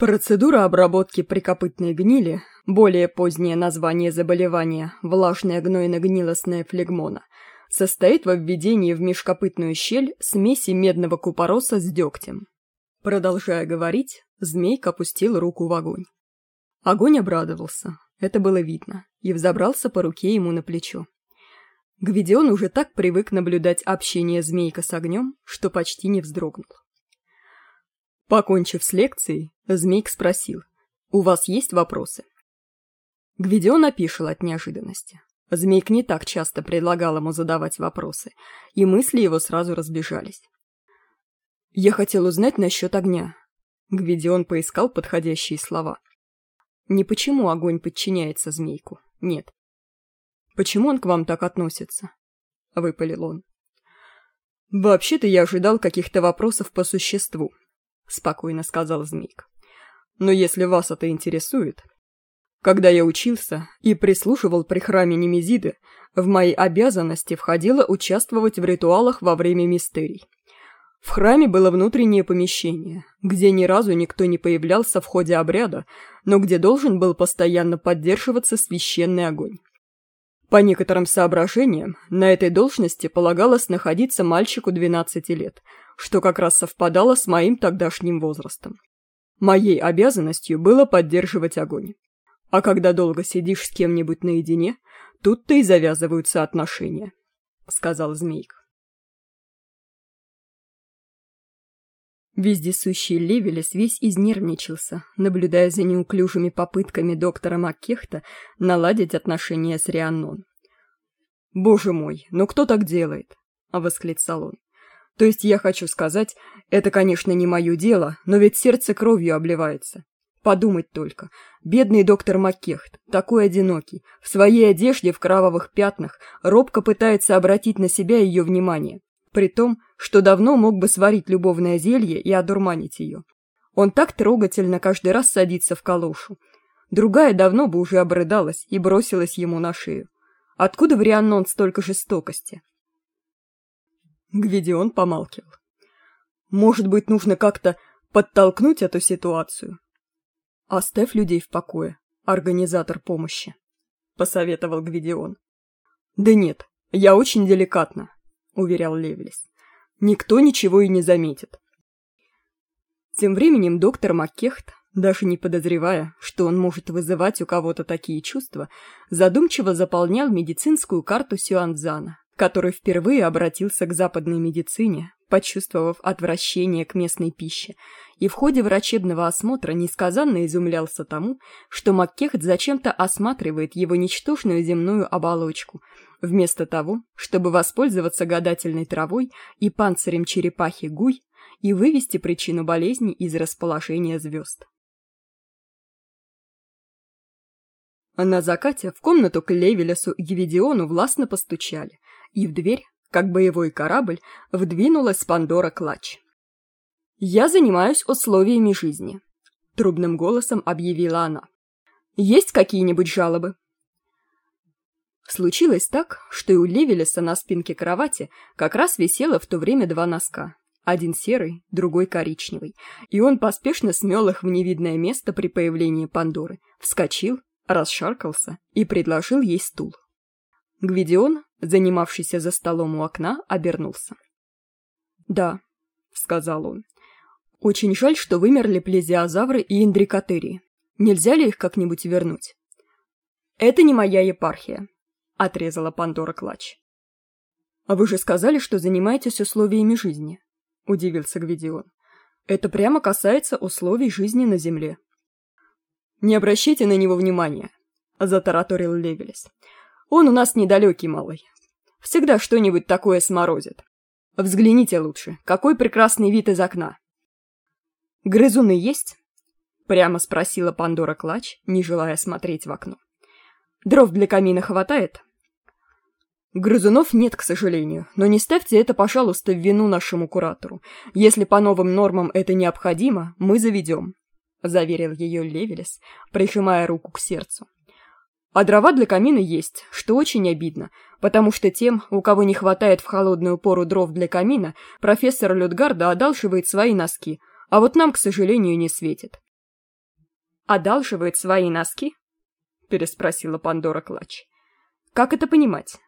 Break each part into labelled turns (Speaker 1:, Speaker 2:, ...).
Speaker 1: Процедура обработки прикопытной гнили, более позднее название заболевания – влажная гнойно-гнилостная флегмона, состоит во введении в межкопытную щель смеси медного купороса с дегтем. Продолжая говорить, змейка опустил руку в огонь. Огонь обрадовался, это было видно, и взобрался по руке ему на плечо. Гвидион уже так привык наблюдать общение змейка с огнем, что почти не вздрогнул. Покончив с лекцией, Змейк спросил, «У вас есть вопросы?» Гвидион опишел от неожиданности. Змейк не так часто предлагал ему задавать вопросы, и мысли его сразу разбежались. «Я хотел узнать насчет огня». Гвидион поискал подходящие слова. Не почему огонь подчиняется змейку, нет. Почему он к вам так относится? Выпалил он. Вообще-то я ожидал каких-то вопросов по существу, спокойно сказал Змейк. Но если вас это интересует... Когда я учился и прислушивал при храме Немезиды, в мои обязанности входило участвовать в ритуалах во время мистерий. В храме было внутреннее помещение, где ни разу никто не появлялся в ходе обряда, но где должен был постоянно поддерживаться священный огонь. По некоторым соображениям, на этой должности полагалось находиться мальчику 12 лет, что как раз совпадало с моим тогдашним возрастом. Моей обязанностью было поддерживать огонь. А когда долго сидишь с кем-нибудь наедине, тут-то и завязываются отношения, — сказал Змейк. Вездесущий Левелес весь изнервничался, наблюдая за неуклюжими попытками доктора Маккехта наладить отношения с Рианнон. «Боже мой, ну кто так делает?» — восклицал он. То есть я хочу сказать, это, конечно, не мое дело, но ведь сердце кровью обливается. Подумать только. Бедный доктор Маккехт, такой одинокий, в своей одежде в кровавых пятнах, робко пытается обратить на себя ее внимание. При том, что давно мог бы сварить любовное зелье и одурманить ее. Он так трогательно каждый раз садится в калошу. Другая давно бы уже обрыдалась и бросилась ему на шею. Откуда в Рианнон столько жестокости? Гвидион помалкивал. «Может быть, нужно как-то подтолкнуть эту ситуацию?» «Оставь людей в покое, организатор помощи», — посоветовал Гвидион. «Да нет, я очень деликатно», — уверял Левелис. «Никто ничего и не заметит». Тем временем доктор Маккехт, даже не подозревая, что он может вызывать у кого-то такие чувства, задумчиво заполнял медицинскую карту Сюанзана, который впервые обратился к западной медицине, почувствовав отвращение к местной пище, и в ходе врачебного осмотра несказанно изумлялся тому, что Маккехт зачем-то осматривает его ничтожную земную оболочку, вместо того, чтобы воспользоваться гадательной травой и панцирем черепахи гуй и вывести причину болезни из расположения звезд. На закате в комнату к Левелесу и Гевидиону властно постучали, и в дверь, как боевой корабль, вдвинулась Пандора Клач. «Я занимаюсь условиями жизни», — трубным голосом объявила она. «Есть какие-нибудь жалобы?» Случилось так, что и у Левелеса на спинке кровати как раз висело в то время два носка. Один серый, другой коричневый, и он поспешно смел их в невидное место при появлении Пандоры, вскочил, расшаркался и предложил ей стул. Гвидион, занимавшийся за столом у окна, обернулся. «Да», — сказал он, — «очень жаль, что вымерли плезиозавры и индрикотерии. Нельзя ли их как-нибудь вернуть?» «Это не моя епархия», — отрезала Пандора Клач. «А вы же сказали, что занимаетесь условиями жизни», — удивился Гвидион. «Это прямо касается условий жизни на Земле». «Не обращайте на него внимания», — затараторил Левелес. Он у нас недалекий малый. Всегда что-нибудь такое сморозит. Взгляните лучше, какой прекрасный вид из окна. Грызуны есть? Прямо спросила Пандора Клач, не желая смотреть в окно. Дров для камина хватает? Грызунов нет, к сожалению, но не ставьте это, пожалуйста, в вину нашему куратору. Если по новым нормам это необходимо, мы заведем, — заверил ее Левелес, прижимая руку к сердцу. А дрова для камина есть, что очень обидно, потому что тем, у кого не хватает в холодную пору дров для камина, профессор Людгарда одалживает свои носки, а вот нам, к сожалению, не светит. одалживает свои носки?» — переспросила Пандора Клач. «Как это понимать?»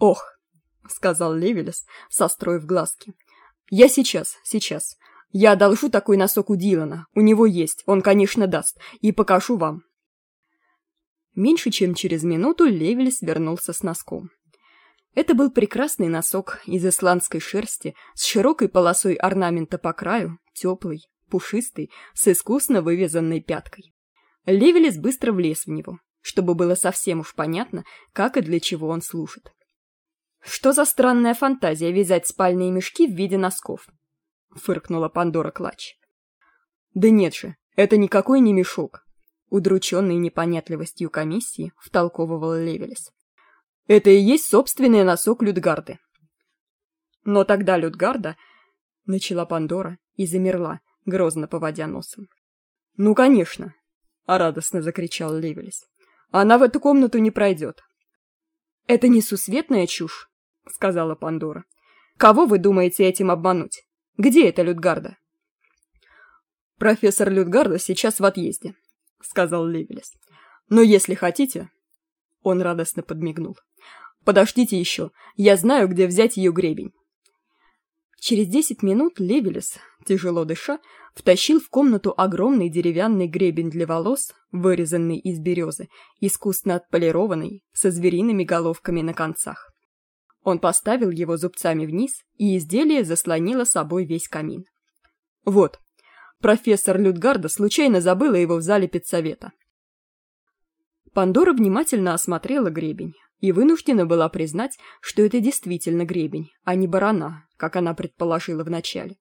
Speaker 1: «Ох», — сказал Левелес, состроив глазки. «Я сейчас, сейчас. Я одолжу такой носок у Дилана. У него есть, он, конечно, даст. И покажу вам». Меньше чем через минуту Левелес вернулся с носком. Это был прекрасный носок из исландской шерсти с широкой полосой орнамента по краю, теплый, пушистый, с искусно вывязанной пяткой. Левелес быстро влез в него, чтобы было совсем уж понятно, как и для чего он служит. «Что за странная фантазия вязать спальные мешки в виде носков?» — фыркнула Пандора Клач. «Да нет же, это никакой не мешок», — удрученный непонятливостью комиссии втолковывал Левелес. «Это и есть собственный носок Людгарды». «Но тогда Людгарда...» — начала Пандора и замерла, грозно поводя носом. «Ну, конечно!» — радостно закричал Левелес. «Она в эту комнату не пройдет». «Это несусветная чушь», — сказала Пандора. «Кого вы думаете этим обмануть? Где эта Людгарда?» «Профессор Людгарда сейчас в отъезде», — сказал Левелес. «Но если хотите...» Он радостно подмигнул. «Подождите еще, я знаю, где взять ее гребень». Через десять минут Левелес, тяжело дыша, втащил в комнату огромный деревянный гребень для волос, вырезанный из березы, искусно отполированный, со звериными головками на концах. Он поставил его зубцами вниз, и изделие заслонило собой весь камин. Вот, профессор Людгарда случайно забыла его в зале педсовета. Пандора внимательно осмотрела гребень, и вынуждена была признать, что это действительно гребень, а не барана, как она предположила вначале,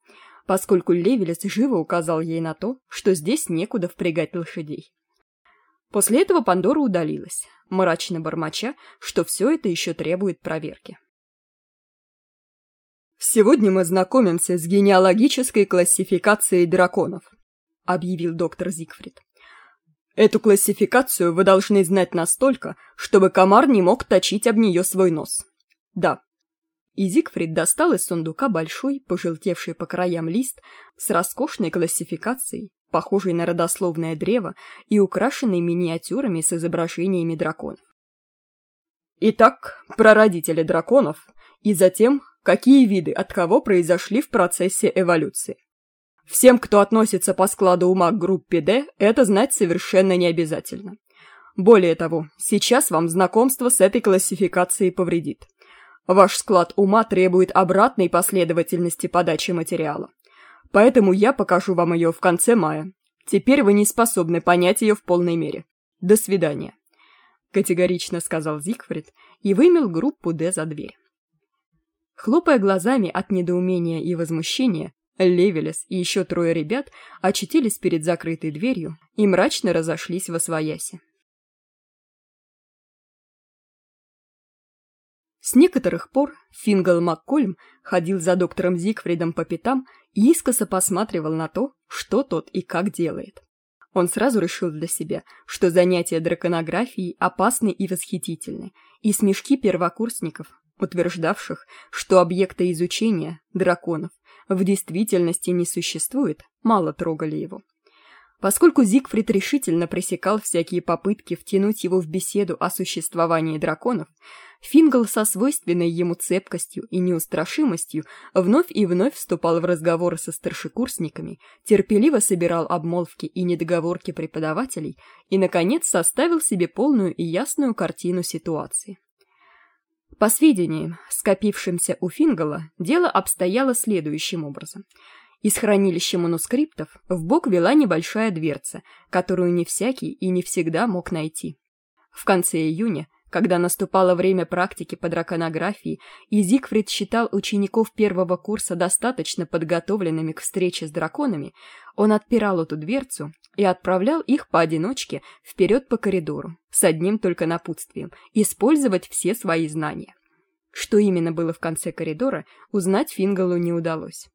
Speaker 1: поскольку Левелес живо указал ей на то, что здесь некуда впрягать лошадей. После этого Пандора удалилась, мрачно бормоча, что все это еще требует проверки. «Сегодня мы знакомимся с генеалогической классификацией драконов», — объявил доктор Зигфрид. Эту классификацию вы должны знать настолько, чтобы комар не мог точить об нее свой нос. Да. И Зигфрид достал из сундука большой, пожелтевший по краям лист с роскошной классификацией, похожей на родословное древо и украшенной миниатюрами с изображениями драконов. Итак, прародители драконов, и затем, какие виды от кого произошли в процессе эволюции. Всем, кто относится по складу ума к группе D, это знать совершенно не обязательно. Более того, сейчас вам знакомство с этой классификацией повредит. Ваш склад ума требует обратной последовательности подачи материала. Поэтому я покажу вам ее в конце мая. Теперь вы не способны понять ее в полной мере. До свидания. Категорично сказал Зигфрид и вымел группу Д за дверь. Хлопая глазами от недоумения и возмущения, Левелес и еще трое ребят очутились перед закрытой дверью и мрачно разошлись во свояси. С некоторых пор Фингал Маккольм ходил за доктором Зигфридом по пятам и искоса посматривал на то, что тот и как делает. Он сразу решил для себя, что занятия драконографией опасны и восхитительны, и смешки первокурсников, утверждавших, что объекты изучения, драконов, в действительности не существует, мало трогали его. Поскольку Зигфрид решительно пресекал всякие попытки втянуть его в беседу о существовании драконов, Фингал со свойственной ему цепкостью и неустрашимостью вновь и вновь вступал в разговоры со старшекурсниками, терпеливо собирал обмолвки и недоговорки преподавателей и, наконец, составил себе полную и ясную картину ситуации. По сведениям, скопившимся у Фингала, дело обстояло следующим образом. Из хранилища манускриптов в бок вела небольшая дверца, которую не всякий и не всегда мог найти. В конце июня когда наступало время практики по драконографии, и Зигфрид считал учеников первого курса достаточно подготовленными к встрече с драконами, он отпирал эту дверцу и отправлял их поодиночке вперед по коридору, с одним только напутствием – использовать все свои знания. Что именно было в конце коридора, узнать Фингалу не удалось.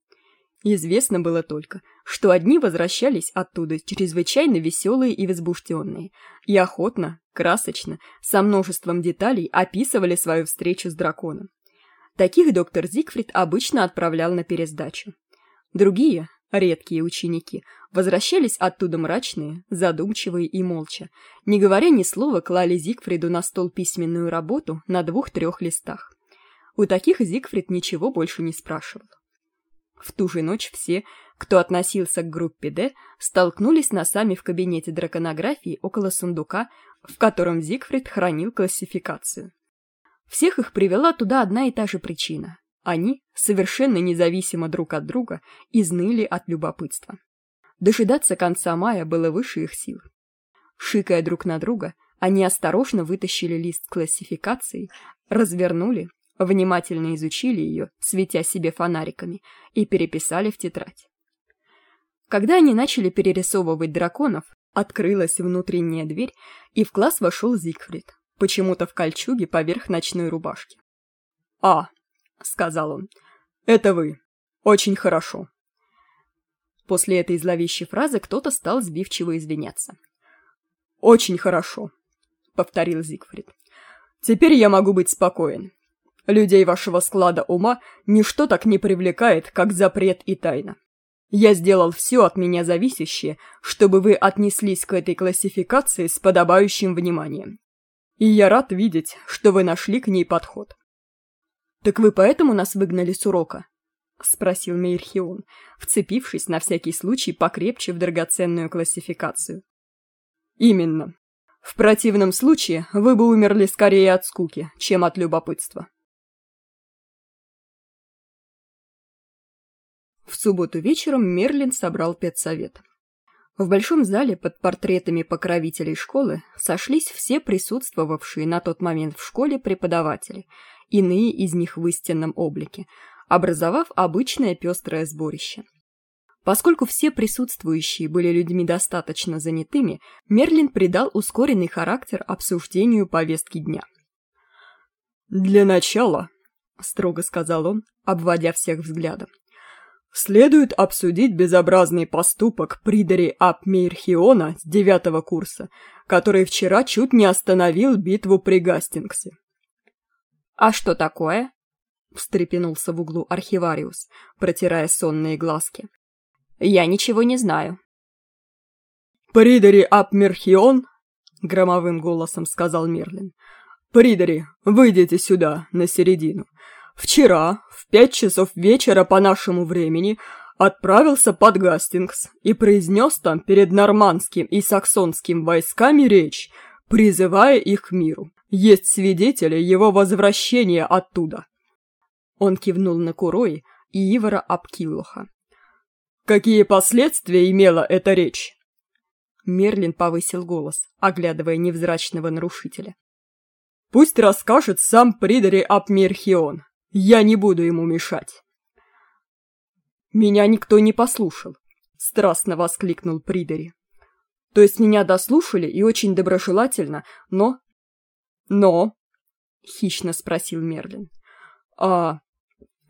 Speaker 1: Известно было только, что одни возвращались оттуда чрезвычайно веселые и возбужденные, и охотно, красочно, со множеством деталей описывали свою встречу с драконом. Таких доктор Зигфрид обычно отправлял на пересдачу. Другие, редкие ученики, возвращались оттуда мрачные, задумчивые и молча. Не говоря ни слова, клали Зигфриду на стол письменную работу на двух-трех листах. У таких Зигфрид ничего больше не спрашивал. В ту же ночь все, кто относился к группе «Д», столкнулись носами в кабинете драконографии около сундука, в котором Зигфрид хранил классификацию. Всех их привела туда одна и та же причина. Они, совершенно независимо друг от друга, изныли от любопытства. Дожидаться конца мая было выше их сил. Шикая друг на друга, они осторожно вытащили лист классификации, развернули, внимательно изучили ее, светя себе фонариками, и переписали в тетрадь. Когда они начали перерисовывать драконов, открылась внутренняя дверь, и в класс вошел Зигфрид, почему-то в кольчуге поверх ночной рубашки. «А, — сказал он. «Это вы. Очень хорошо». После этой зловещей фразы кто-то стал сбивчиво извиняться. «Очень хорошо», — повторил Зигфрид. «Теперь я могу быть спокоен. Людей вашего склада ума ничто так не привлекает, как запрет и тайна. Я сделал все от меня зависящее, чтобы вы отнеслись к этой классификации с подобающим вниманием. И я рад видеть, что вы нашли к ней подход. «Так вы поэтому нас выгнали с урока?» — спросил Мейрхион, вцепившись на всякий случай покрепче в драгоценную классификацию. «Именно. В противном случае вы бы умерли скорее от скуки, чем от любопытства». В субботу вечером Мерлин собрал педсовет. В большом зале под портретами покровителей школы сошлись все присутствовавшие на тот момент в школе преподаватели — иные из них в истинном облике, образовав обычное пестрое сборище. Поскольку все присутствующие были людьми достаточно занятыми, Мерлин придал ускоренный характер обсуждению повестки дня. «Для начала», — строго сказал он, обводя всех взглядом, «следует обсудить безобразный поступок Придари Апмейрхиона с девятого курса, который вчера чуть не остановил битву при Гастингсе. «А что такое?» — встрепенулся в углу архивариус, протирая сонные глазки. «Я ничего не знаю». «Придари Апмерхион!» — громовым голосом сказал Мерлин. «Придари, выйдите сюда, на середину. Вчера, в пять часов вечера по нашему времени, отправился под Гастингс и произнес там перед нормандским и саксонским войсками речь, призывая их к миру. Есть свидетели его возвращения оттуда. Он кивнул на Курои и Ивара Апкилоха. Какие последствия имела эта речь? Мерлин повысил голос, оглядывая невзрачного нарушителя. Пусть расскажет сам Придари Апмерхион. Я не буду ему мешать. Меня никто не послушал, страстно воскликнул Придари. То есть меня дослушали и очень доброжелательно, но «Но?» — хищно спросил Мерлин. «А...»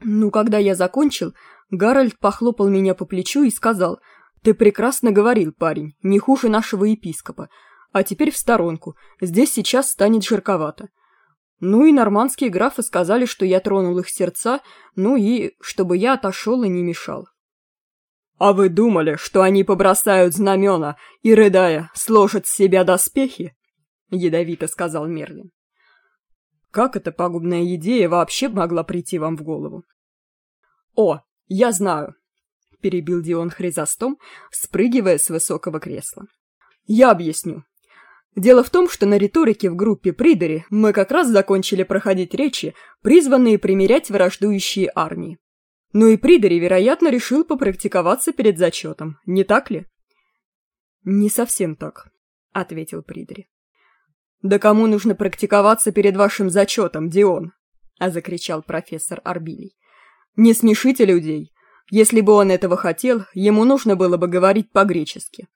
Speaker 1: «Ну, когда я закончил, Гарольд похлопал меня по плечу и сказал, «Ты прекрасно говорил, парень, не хуже нашего епископа. А теперь в сторонку, здесь сейчас станет жарковато». Ну и нормандские графы сказали, что я тронул их сердца, ну и чтобы я отошел и не мешал. «А вы думали, что они побросают знамена и, рыдая, сложат с себя доспехи?» — ядовито сказал Мерлин. «Как эта пагубная идея вообще могла прийти вам в голову?» «О, я знаю!» — перебил Дион Хризостом, спрыгивая с высокого кресла. «Я объясню. Дело в том, что на риторике в группе Придери мы как раз закончили проходить речи, призванные примирять враждующие армии. Ну и Придери, вероятно, решил попрактиковаться перед зачетом, не так ли?» «Не совсем так», — ответил Придери. «Да кому нужно практиковаться перед вашим зачетом, Дион?» — а закричал профессор Арбилий. «Не смешите людей. Если бы он этого хотел, ему нужно было бы говорить по-гречески».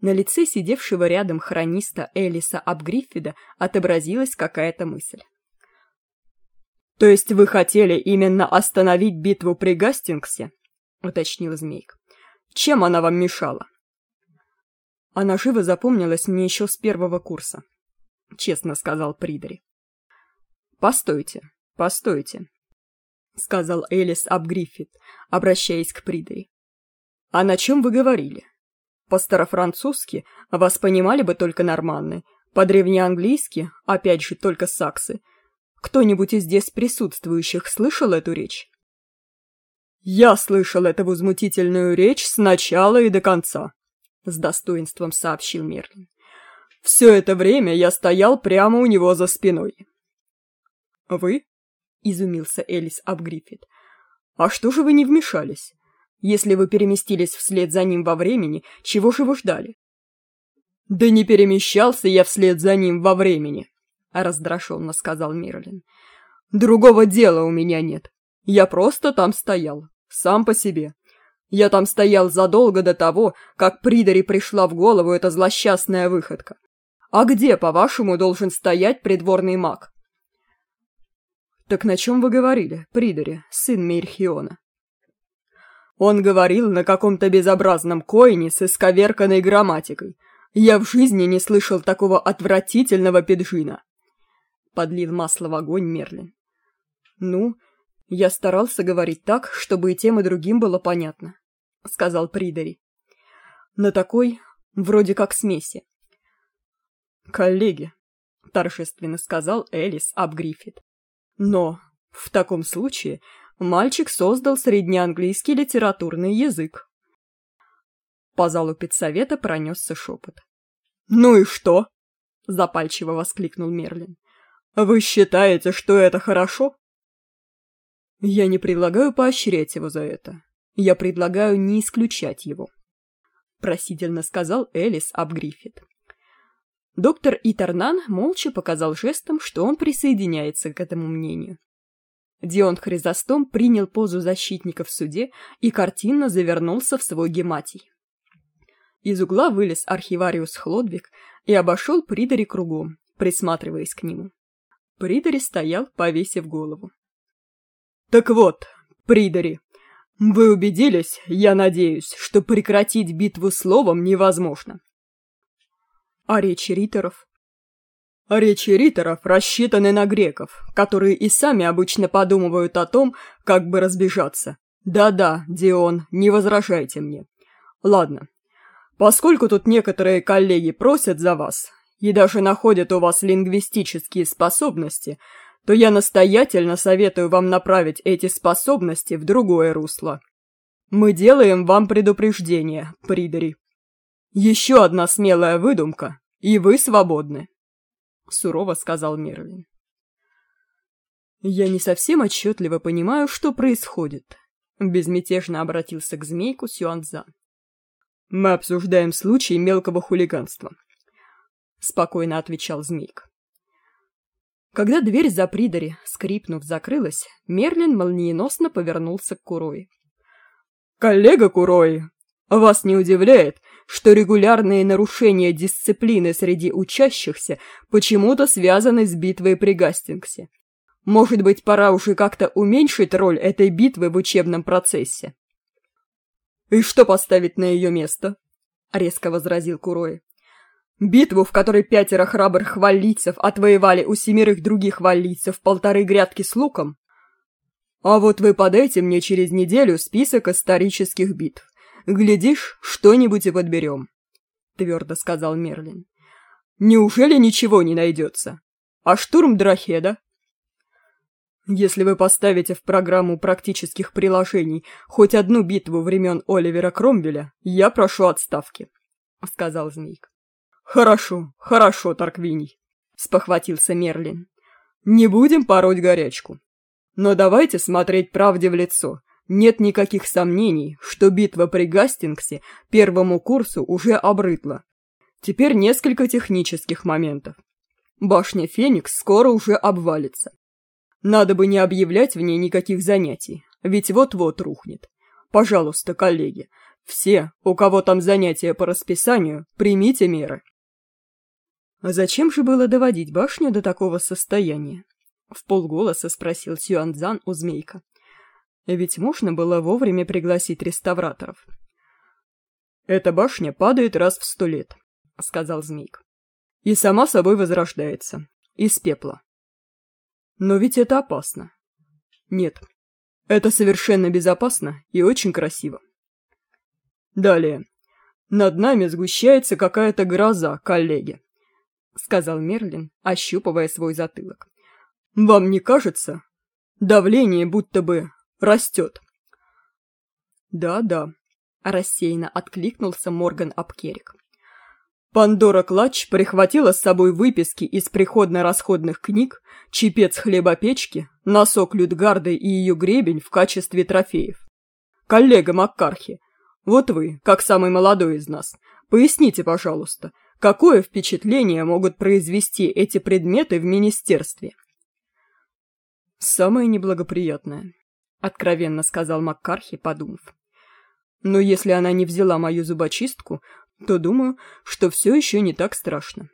Speaker 1: На лице сидевшего рядом хрониста Элиса Абгриффида отобразилась какая-то мысль. «То есть вы хотели именно остановить битву при Гастингсе?» — уточнил Змейк. «Чем она вам мешала?» Она живо запомнилась мне еще с первого курса, — честно сказал Придери. «Постойте, постойте», — сказал Элис Абгриффит, обращаясь к Придери. «А на чем вы говорили? По-старофранцузски вас понимали бы только норманны, по-древнеанглийски, опять же, только саксы. Кто-нибудь из здесь присутствующих слышал эту речь?» «Я слышал эту возмутительную речь с начала и до конца», — с достоинством сообщил Мерлин. «Все это время я стоял прямо у него за спиной». «Вы?» — изумился Элис Абгриффит. «А что же вы не вмешались? Если вы переместились вслед за ним во времени, чего же вы ждали?» «Да не перемещался я вслед за ним во времени», — раздраженно сказал Мерлин. «Другого дела у меня нет. Я просто там стоял, сам по себе. Я там стоял задолго до того, как Придари пришла в голову эта злосчастная выходка. А где, по-вашему, должен стоять придворный маг?» «Так на чем вы говорили, Придари, сын Мейрхиона?» Он говорил на каком-то безобразном коине с исковерканной грамматикой. Я в жизни не слышал такого отвратительного пиджина. Подлил масло в огонь Мерлин. Ну, я старался говорить так, чтобы и тем, и другим было понятно, сказал Придари. На такой, вроде как смеси. Коллеги, торжественно сказал Элис Абгриффит. Но в таком случае мальчик создал среднеанглийский литературный язык. По залу педсовета пронесся шепот. «Ну и что?» – запальчиво воскликнул Мерлин. «Вы считаете, что это хорошо?» «Я не предлагаю поощрять его за это. Я предлагаю не исключать его», – просительно сказал Элис Абгриффит. Доктор Итернан молча показал жестом, что он присоединяется к этому мнению. Дион Хризостом принял позу защитника в суде и картинно завернулся в свой гематий. Из угла вылез архивариус Хлодвиг и обошел Придари кругом, присматриваясь к нему. Придари стоял, повесив голову. «Так вот, Придари, вы убедились, я надеюсь, что прекратить битву словом невозможно?» «А речи риторов?» Речи риторов рассчитаны на греков, которые и сами обычно подумывают о том, как бы разбежаться. Да-да, Дион, не возражайте мне. Ладно. Поскольку тут некоторые коллеги просят за вас и даже находят у вас лингвистические способности, то я настоятельно советую вам направить эти способности в другое русло. Мы делаем вам предупреждение, Придари. Еще одна смелая выдумка, и вы свободны. — сурово сказал Мерлин. «Я не совсем отчетливо понимаю, что происходит», — безмятежно обратился к змейку Сюанза. «Мы обсуждаем случай мелкого хулиганства», — спокойно отвечал змейк. Когда дверь за Придари, скрипнув, закрылась, Мерлин молниеносно повернулся к Курои. «Коллега Курои, вас не удивляет, что регулярные нарушения дисциплины среди учащихся почему-то связаны с битвой при Гастингсе. Может быть, пора уже как-то уменьшить роль этой битвы в учебном процессе? «И что поставить на ее место?» — резко возразил Курой. «Битву, в которой пятеро храбрых валлийцев отвоевали у семерых других валлийцев полторы грядки с луком? А вот вы подайте мне через неделю список исторических битв. «Глядишь, что-нибудь и подберем», — твердо сказал Мерлин. «Неужели ничего не найдется? А штурм Драхеда?» «Если вы поставите в программу практических приложений хоть одну битву времен Оливера Кромвеля, я прошу отставки», — сказал Змейк. «Хорошо, хорошо, Тарквиний», — спохватился Мерлин. «Не будем пороть горячку. Но давайте смотреть правде в лицо нет никаких сомнений, что битва при Гастингсе первому курсу уже обрытла. Теперь несколько технических моментов. Башня Феникс скоро уже обвалится. Надо бы не объявлять в ней никаких занятий, ведь вот-вот рухнет. Пожалуйста, коллеги, все, у кого там занятия по расписанию, примите меры. А зачем же было доводить башню до такого состояния? В полголоса спросил Сюанзан у Змейка. Ведь можно было вовремя пригласить реставраторов. «Эта башня падает раз в сто лет», — сказал Змейк. «И сама собой возрождается. Из пепла. Но ведь это опасно. Нет, Это совершенно безопасно и очень красиво. Далее. Над нами сгущается какая-то гроза, коллеги, сказал Мерлин, ощупывая свой затылок. Вам не кажется? Давление будто бы растет. Да-да, рассеянно откликнулся Морган Апкерик. Пандора Клатч прихватила с собой выписки из приходно-расходных книг, чепец хлебопечки, носок Людгарды и ее гребень в качестве трофеев. Коллега Маккархи, вот вы, как самый молодой из нас, поясните, пожалуйста, какое впечатление могут произвести эти предметы в министерстве? Самое неблагоприятное, откровенно сказал Маккархи, подумав. Но если она не взяла мою зубочистку, то думаю, что все еще не так страшно.